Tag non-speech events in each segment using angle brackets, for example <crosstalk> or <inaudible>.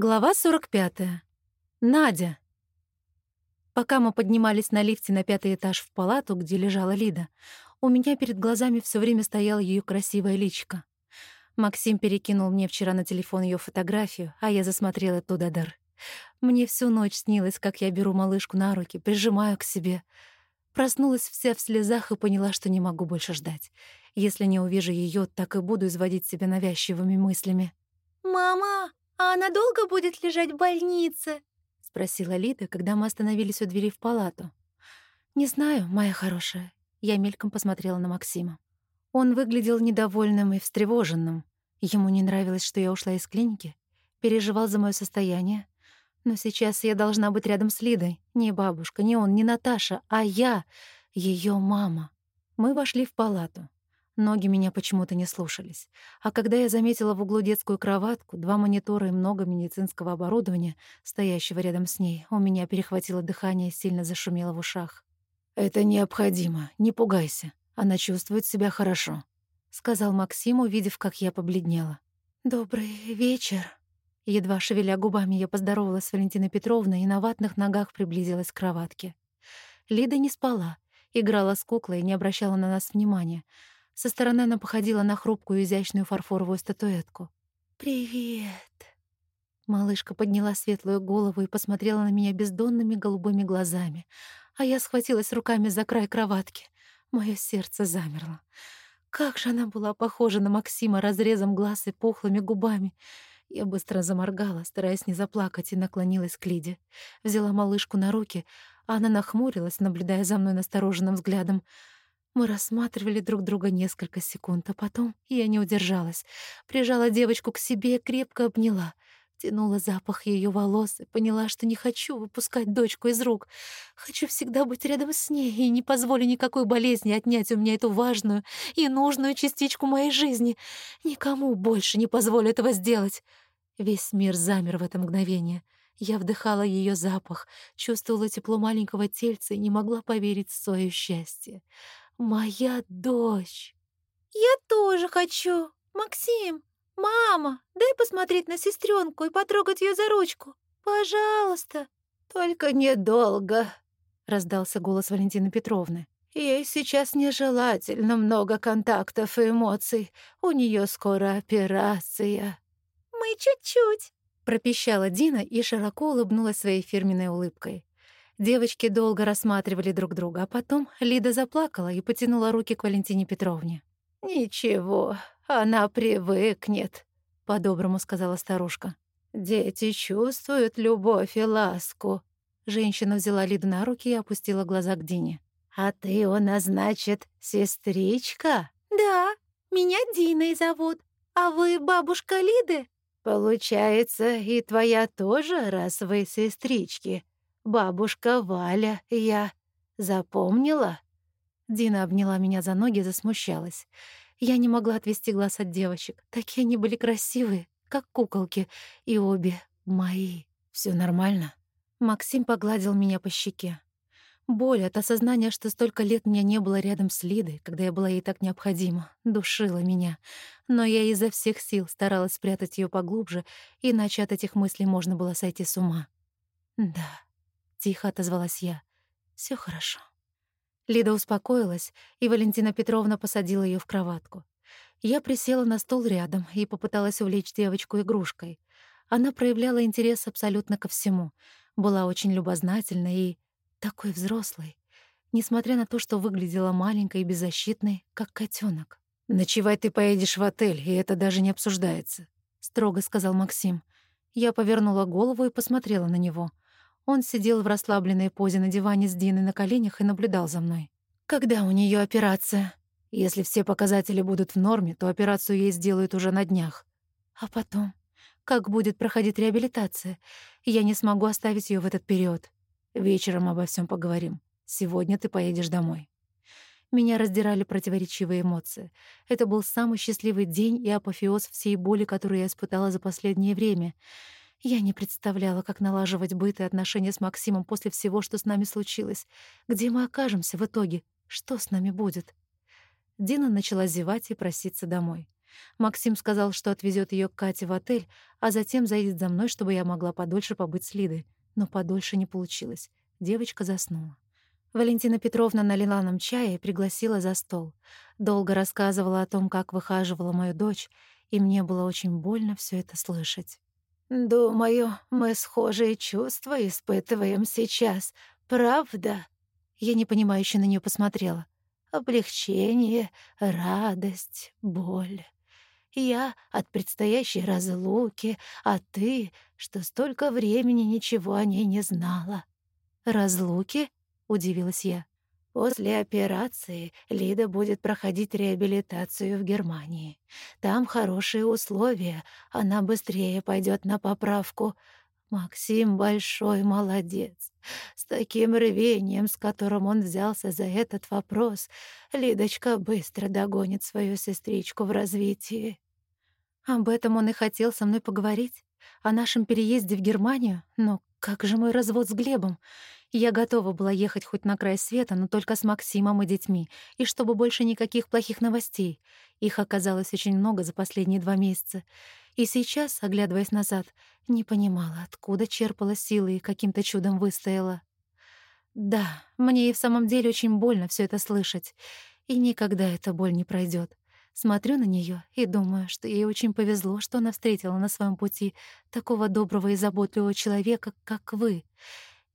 Глава 45. Надя. Пока мы поднимались на лифте на пятый этаж в палату, где лежала Лида, у меня перед глазами все время стояла ее красивая личико. Максим перекинул мне вчера на телефон ее фотографию, а я засмотрела туда дар. Мне всю ночь снилось, как я беру малышку на руки, прижимаю к себе. Проснулась вся в слезах и поняла, что не могу больше ждать. Если не увижу ее, так и буду изводить себя навязчивыми мыслями. «Мама!» «А она долго будет лежать в больнице?» — спросила Лида, когда мы остановились у двери в палату. «Не знаю, моя хорошая». Я мельком посмотрела на Максима. Он выглядел недовольным и встревоженным. Ему не нравилось, что я ушла из клиники, переживал за моё состояние. Но сейчас я должна быть рядом с Лидой. Не бабушка, не он, не Наташа, а я, её мама. Мы вошли в палату. Ноги меня почему-то не слушались. А когда я заметила в углу детскую кроватку, два монитора и много медицинского оборудования, стоящего рядом с ней, у меня перехватило дыхание и сильно зашумело в ушах. «Это необходимо, не пугайся. Она чувствует себя хорошо», — сказал Максим, увидев, как я побледнела. «Добрый вечер». Едва шевеля губами, я поздоровалась с Валентиной Петровной и на ватных ногах приблизилась к кроватке. Лида не спала, играла с куклой и не обращала на нас внимания — со стороны она походила на хрупкую изящную фарфоровую статуэтку. «Привет!» Малышка подняла светлую голову и посмотрела на меня бездонными голубыми глазами, а я схватилась руками за край кроватки. Моё сердце замерло. Как же она была похожа на Максима разрезом глаз и пухлыми губами. Я быстро заморгала, стараясь не заплакать, и наклонилась к Лиде. Взяла малышку на руки, а она нахмурилась, наблюдая за мной настороженным взглядом. Мы рассматривали друг друга несколько секунд, а потом я не удержалась. Прижала девочку к себе, крепко обняла. Тянула запах ее волос и поняла, что не хочу выпускать дочку из рук. Хочу всегда быть рядом с ней и не позволю никакой болезни отнять у меня эту важную и нужную частичку моей жизни. Никому больше не позволю этого сделать. Весь мир замер в это мгновение. Я вдыхала ее запах, чувствовала тепло маленького тельца и не могла поверить в свое счастье. Моя дочь. Я тоже хочу. Максим, мама, дай посмотреть на сестренку и потрогать ее за ручку. Пожалуйста. Только недолго, раздался голос Валентины Петровны. Ей сейчас нежелательно много контактов и эмоций. У нее скоро операция. Мы чуть-чуть, пропищала Дина и широко улыбнулась своей фирменной улыбкой. Девочки долго рассматривали друг друга, а потом Лида заплакала и потянула руки к Валентине Петровне. «Ничего, она привыкнет», — по-доброму сказала старушка. «Дети чувствуют любовь и ласку». Женщина взяла Лиду на руки и опустила глаза к Дине. «А ты у нас, значит, сестричка?» «Да, меня Диной зовут. А вы бабушка Лиды?» «Получается, и твоя тоже, раз вы сестрички», Бабушка Валя, я запомнила?» Дина обняла меня за ноги и засмущалась. Я не могла отвести глаз от девочек. Такие они были красивые, как куколки, и обе мои. Все нормально?» Максим погладил меня по щеке. Боль от осознания, что столько лет меня не было рядом с Лидой, когда я была ей так необходима, душила меня. Но я изо всех сил старалась спрятать ее поглубже, иначе от этих мыслей можно было сойти с ума. Да, — тихо отозвалась я. Все хорошо». Лида успокоилась, и Валентина Петровна посадила ее в кроватку. Я присела на стол рядом и попыталась увлечь девочку игрушкой. Она проявляла интерес абсолютно ко всему, была очень любознательной и такой взрослой, несмотря на то, что выглядела маленькой и беззащитной, как котенок. «Ночевай ты поедешь в отель, и это даже не обсуждается», — строго сказал Максим. Я повернула голову и посмотрела на него — он сидел в расслабленной позе на диване с Диной на коленях и наблюдал за мной. «Когда у нее операция?» «Если все показатели будут в норме, то операцию ей сделают уже на днях. А потом? Как будет проходить реабилитация? Я не смогу оставить ее в этот период. Вечером обо всем поговорим. Сегодня ты поедешь домой». Меня раздирали противоречивые эмоции. Это был самый счастливый день и апофеоз всей боли, которую я испытала за последнее время — я не представляла, как налаживать быт и отношения с Максимом после всего, что с нами случилось. Где мы окажемся в итоге? Что с нами будет? Дина начала зевать и проситься домой. Максим сказал, что отвезет ее к Кате в отель, а затем заедет за мной, чтобы я могла подольше побыть с Лидой. Но подольше не получилось. Девочка заснула. Валентина Петровна налила нам чая и пригласила за стол. Долго рассказывала о том, как выхаживала мою дочь, и мне было очень больно все это слышать. «Думаю, мы схожие чувства испытываем сейчас, правда?» Я непонимающе на нее посмотрела. «Облегчение, радость, боль. Я от предстоящей разлуки, а ты, что столько времени ничего о ней не знала». «Разлуки?» — удивилась я. После операции Лида будет проходить реабилитацию в Германии. Там хорошие условия, она быстрее пойдет на поправку. Максим большой молодец. С таким рвением, с которым он взялся за этот вопрос, Лидочка быстро догонит свою сестричку в развитии. Об этом он и хотел со мной поговорить. О нашем переезде в Германию. Но как же мой развод с Глебом? Я готова была ехать хоть на край света, но только с Максимом и детьми, и чтобы больше никаких плохих новостей. Их оказалось очень много за последние два месяца. И сейчас, оглядываясь назад, не понимала, откуда черпала силы и каким-то чудом выстояла. Да, мне и в самом деле очень больно все это слышать. И никогда эта боль не пройдет. Смотрю на нее и думаю, что ей очень повезло, что она встретила на своем пути такого доброго и заботливого человека, как вы.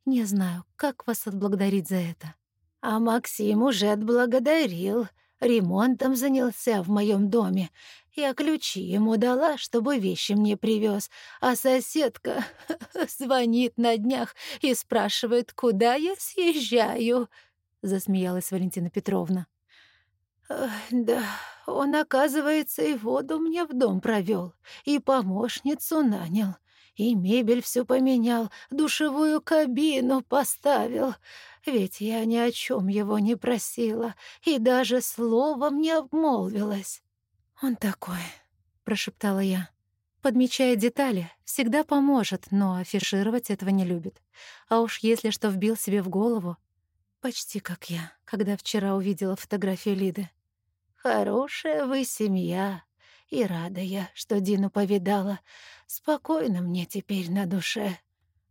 Не знаю, как вас отблагодарить за это. А Максим уже отблагодарил. Ремонтом занялся в моем доме. Я ключи ему дала, чтобы вещи мне привез, а соседка <laughs> звонит на днях и спрашивает, куда я съезжаю. Засмеялась Валентина Петровна. «Да, он, оказывается, и воду мне в дом провел, и помощницу нанял. И мебель всю поменял, душевую кабину поставил. Ведь я ни о чем его не просила и даже словом не обмолвилась. «Он такой», — прошептала я. Подмечая детали, всегда поможет, но афишировать этого не любит. А уж если что вбил себе в голову, почти как я, когда вчера увидела фотографию Лиды. «Хорошая вы семья», и рада я, что Дину повидала. Спокойно мне теперь на душе.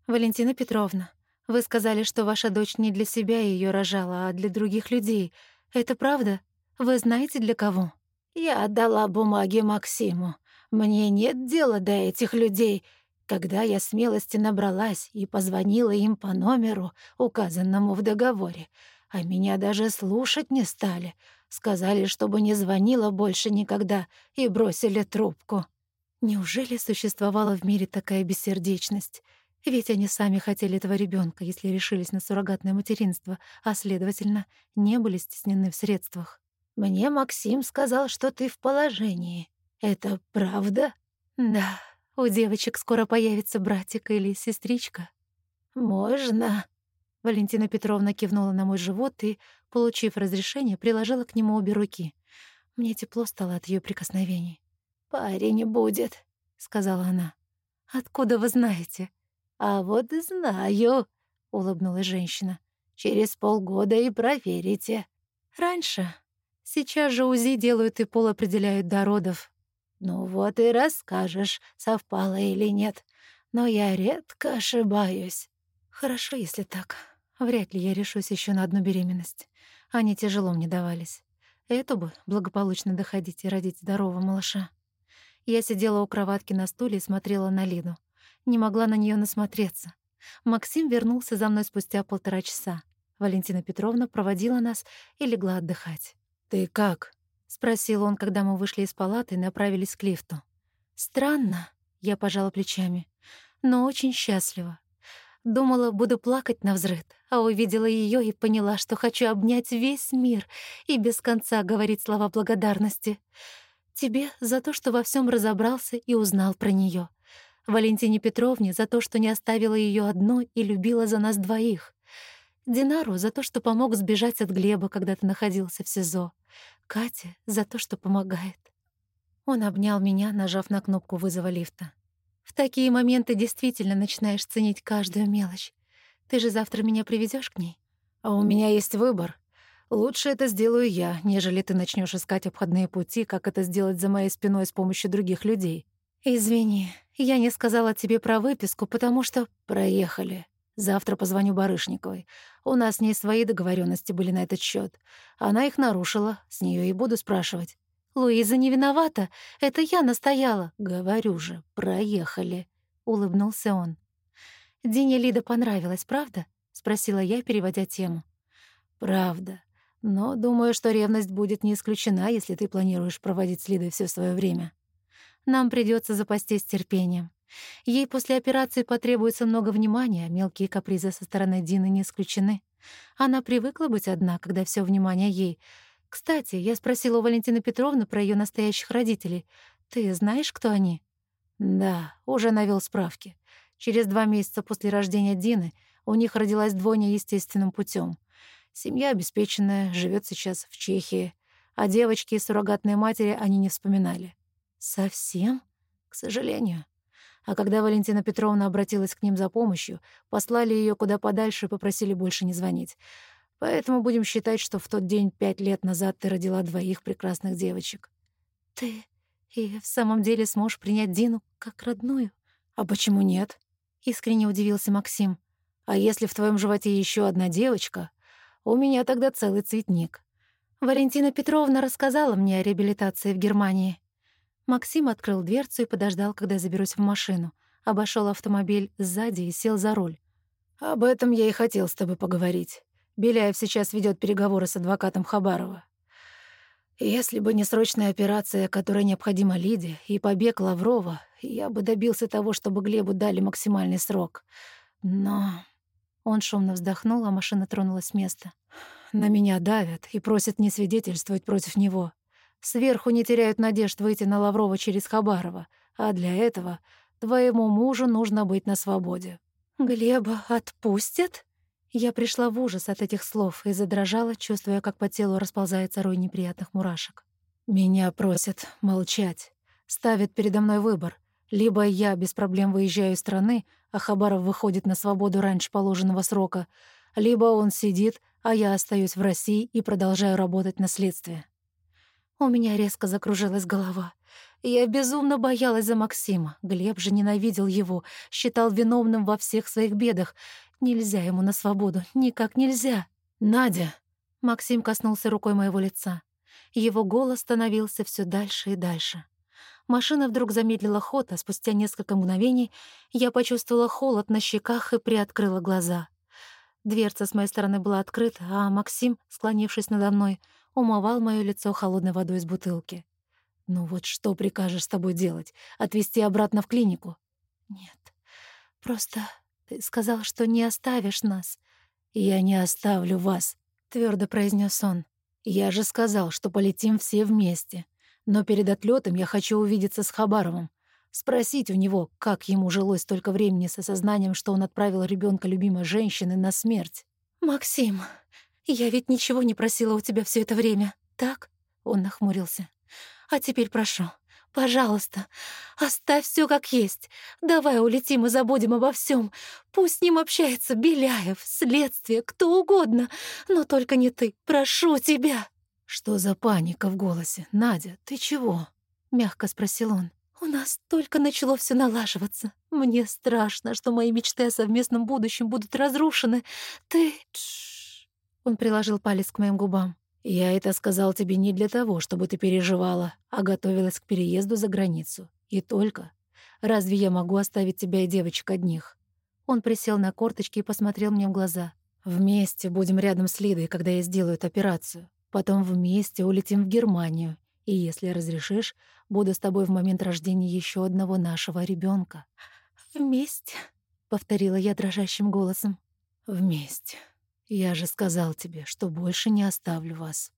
Валентина Петровна, вы сказали, что ваша дочь не для себя ее рожала, а для других людей. Это правда? Вы знаете, для кого? Я отдала бумаги Максиму. Мне нет дела до этих людей. Когда я смелости набралась и позвонила им по номеру, указанному в договоре, а меня даже слушать не стали — Сказали, чтобы не звонила больше никогда, и бросили трубку. Неужели существовала в мире такая бессердечность? Ведь они сами хотели этого ребенка, если решились на суррогатное материнство, а, следовательно, не были стеснены в средствах. «Мне Максим сказал, что ты в положении. Это правда?» «Да, у девочек скоро появится братик или сестричка». «Можно», Валентина Петровна кивнула на мой живот и, получив разрешение, приложила к нему обе руки. Мне тепло стало от ее прикосновений. «Парень будет», — сказала она. «Откуда вы знаете?» «А вот знаю», — улыбнулась женщина. «Через полгода и проверите». «Раньше. Сейчас же УЗИ делают и пол определяют до родов». «Ну вот и расскажешь, совпало или нет. Но я редко ошибаюсь». «Хорошо, если так», Вряд ли я решусь еще на одну беременность. Они тяжело мне давались. Эту бы благополучно доходить и родить здорового малыша. Я сидела у кроватки на стуле и смотрела на Лиду. Не могла на нее насмотреться. Максим вернулся за мной спустя полтора часа. Валентина Петровна проводила нас и легла отдыхать. «Ты как?» — спросил он, когда мы вышли из палаты и направились к лифту. «Странно», — я пожала плечами, — «но очень счастлива. Думала, буду плакать на взрыд, а увидела ее и поняла, что хочу обнять весь мир и без конца говорить слова благодарности. Тебе за то, что во всем разобрался и узнал про нее. Валентине Петровне за то, что не оставила ее одну и любила за нас двоих. Динару за то, что помог сбежать от Глеба, когда ты находился в СИЗО. Кате за то, что помогает. Он обнял меня, нажав на кнопку вызова лифта. В такие моменты действительно начинаешь ценить каждую мелочь. Ты же завтра меня привезешь к ней? А у меня есть выбор. Лучше это сделаю я, нежели ты начнешь искать обходные пути, как это сделать за моей спиной с помощью других людей. Извини, я не сказала тебе про выписку, потому что проехали. Завтра позвоню Барышниковой. У нас с ней свои договоренности были на этот счет. Она их нарушила, с нее и буду спрашивать. Луиза не виновата, это я настояла. Говорю же, проехали, улыбнулся он. Дине Лида понравилась, правда? спросила я, переводя тему. Правда. Но думаю, что ревность будет не исключена, если ты планируешь проводить с Лидой всё своё время. Нам придётся запастись терпением. Ей после операции потребуется много внимания, мелкие капризы со стороны Дины не исключены. Она привыкла быть одна, когда всё внимание ей. Кстати, я спросила у Валентины Петровны про её настоящих родителей. Ты знаешь, кто они? Да, уже навёл справки. Через два месяца после рождения Дины у них родилась двойня естественным путём. Семья обеспеченная, живет сейчас в Чехии. А девочки и суррогатной матери они не вспоминали. Совсем? К сожалению. А когда Валентина Петровна обратилась к ним за помощью, послали ее куда подальше и попросили больше не звонить. Поэтому будем считать, что в тот день пять лет назад ты родила двоих прекрасных девочек. Ты и в самом деле сможешь принять Дину как родную? А почему нет? Искренне удивился Максим. А если в твоем животе еще одна девочка, у меня тогда целый цветник. Валентина Петровна рассказала мне о реабилитации в Германии. Максим открыл дверцу и подождал, когда заберусь в машину. Обошел автомобиль сзади и сел за руль. «Об этом я и хотел с тобой поговорить. Беляев сейчас ведет переговоры с адвокатом Хабарова. Если бы не срочная операция, которая необходима Лиде, и побег Лаврова, я бы добился того, чтобы Глебу дали максимальный срок. Но он шумно вздохнул, а машина тронулась с места. «На меня давят и просят не свидетельствовать против него. Сверху не теряют надежд выйти на Лаврова через Хабарова, а для этого твоему мужу нужно быть на свободе». «Глеба отпустят?» Я пришла в ужас от этих слов и задрожала, чувствуя, как по телу расползается рой неприятных мурашек. «Меня просят молчать. Ставят передо мной выбор. Либо я без проблем выезжаю из страны, а Хабаров выходит на свободу раньше положенного срока, либо он сидит, а я остаюсь в России и продолжаю работать на следствие. У меня резко закружилась голова. Я безумно боялась за Максима. Глеб же ненавидел его, считал виновным во всех своих бедах. Нельзя ему на свободу, никак нельзя. «Надя!» Максим коснулся рукой моего лица. Его голос становился все дальше и дальше. Машина вдруг замедлила ход, а спустя несколько мгновений я почувствовала холод на щеках и приоткрыла глаза. Дверца с моей стороны была открыта, а Максим, склонившись надо мной, умывал моё лицо холодной водой из бутылки. «Ну вот что прикажешь с тобой делать? Отвезти обратно в клинику?» «Нет, просто ты сказал, что не оставишь нас». «Я не оставлю вас», — твёрдо произнёс он. «Я же сказал, что полетим все вместе. Но перед отлетом я хочу увидеться с Хабаровым, спросить у него, как ему жилось столько времени с осознанием, что он отправил ребенка любимой женщины на смерть. «Максим, я ведь ничего не просила у тебя все это время, так?» Он нахмурился. «А теперь прошу, пожалуйста, оставь все как есть. Давай улетим и забудем обо всем. Пусть с ним общается Беляев, следствие, кто угодно, но только не ты. Прошу тебя!» «Что за паника в голосе? Надя, ты чего?» — мягко спросил он. «У нас только начало все налаживаться. Мне страшно, что мои мечты о совместном будущем будут разрушены. Ты...» Он приложил палец к моим губам. «Я это сказал тебе не для того, чтобы ты переживала, а готовилась к переезду за границу. И только. Разве я могу оставить тебя и девочек одних?» Он присел на корточки и посмотрел мне в глаза. «Вместе будем рядом с Лидой, когда ей сделают операцию. Потом вместе улетим в Германию. И если разрешишь, буду с тобой в момент рождения еще одного нашего ребенка. «Вместе», — повторила я дрожащим голосом. «Вместе. Я же сказал тебе, что больше не оставлю вас».